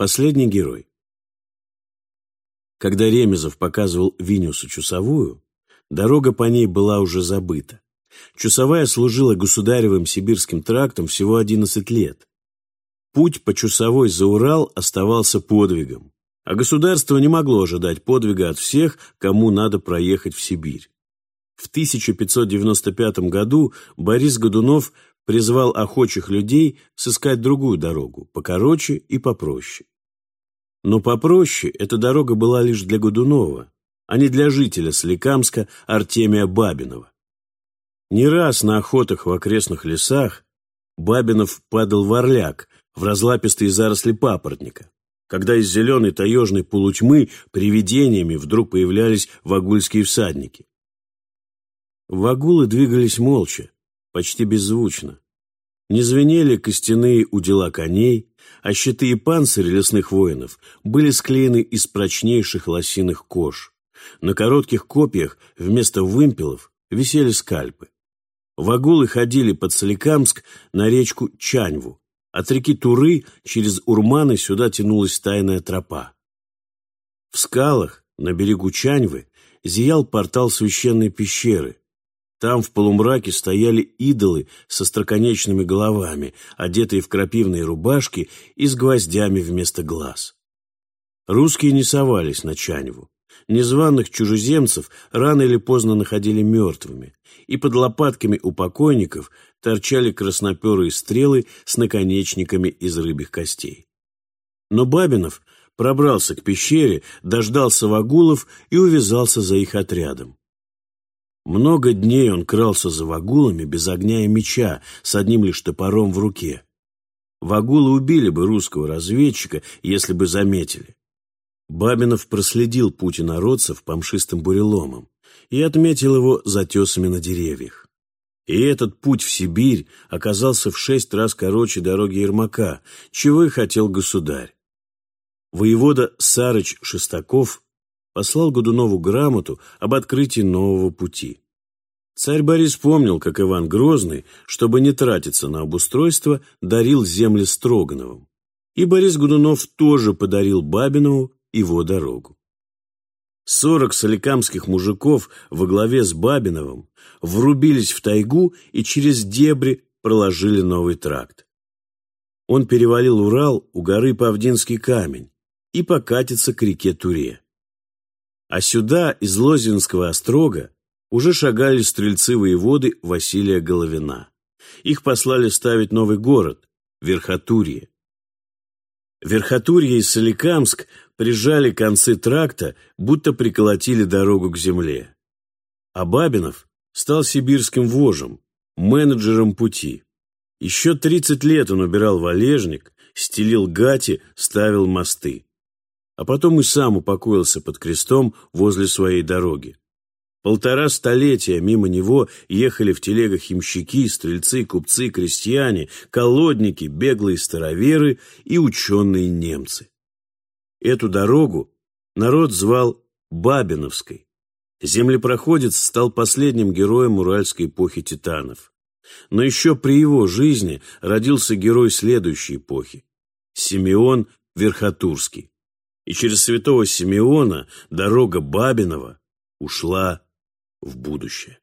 Последний герой. Когда Ремезов показывал Виниусу часовую, дорога по ней была уже забыта. Чусовая служила государевым сибирским трактом всего 11 лет. Путь по Чусовой за Урал оставался подвигом, а государство не могло ожидать подвига от всех, кому надо проехать в Сибирь. В 1595 году Борис Годунов призвал охочих людей сыскать другую дорогу, покороче и попроще. Но попроще эта дорога была лишь для Годунова, а не для жителя Соликамска Артемия Бабинова. Не раз на охотах в окрестных лесах Бабинов падал в орляк, в разлапистые заросли папоротника, когда из зеленой таежной полутьмы привидениями вдруг появлялись вагульские всадники. Вагулы двигались молча, почти беззвучно. Не звенели костяные удила коней, а щиты и панцири лесных воинов были склеены из прочнейших лосиных кож. На коротких копьях вместо вымпелов висели скальпы. Вагулы ходили под Соликамск на речку Чаньву. От реки Туры через Урманы сюда тянулась тайная тропа. В скалах на берегу Чаньвы зиял портал священной пещеры, там в полумраке стояли идолы со строконечными головами, одетые в крапивные рубашки и с гвоздями вместо глаз. Русские не совались на Чаневу. Незваных чужеземцев рано или поздно находили мертвыми, и под лопатками у покойников торчали красноперые стрелы с наконечниками из рыбьих костей. Но Бабинов пробрался к пещере, дождался вагулов и увязался за их отрядом. Много дней он крался за вагулами без огня и меча, с одним лишь топором в руке. Вагулы убили бы русского разведчика, если бы заметили. Бабинов проследил путь инородцев по мшистым буреломам и отметил его затесами на деревьях. И этот путь в Сибирь оказался в шесть раз короче дороги Ермака, чего и хотел государь. Воевода Сарыч Шестаков послал Годунову грамоту об открытии нового пути. Царь Борис помнил, как Иван Грозный, чтобы не тратиться на обустройство, дарил земли Строгановым. И Борис Годунов тоже подарил Бабинову его дорогу. Сорок соликамских мужиков во главе с Бабиновым врубились в тайгу и через дебри проложили новый тракт. Он перевалил Урал у горы Павдинский камень и покатится к реке Туре. А сюда, из Лозинского острога, уже шагали стрельцы-воеводы Василия Головина. Их послали ставить новый город – Верхотурье. Верхотурье и Соликамск прижали концы тракта, будто приколотили дорогу к земле. А Бабинов стал сибирским вожем, менеджером пути. Еще 30 лет он убирал валежник, стелил гати, ставил мосты а потом и сам упокоился под крестом возле своей дороги. Полтора столетия мимо него ехали в телегах ямщики, стрельцы, купцы, крестьяне, колодники, беглые староверы и ученые немцы. Эту дорогу народ звал Бабиновской. Землепроходец стал последним героем уральской эпохи титанов. Но еще при его жизни родился герой следующей эпохи – Симеон Верхотурский и через святого Симеона дорога Бабинова ушла в будущее.